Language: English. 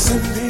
listen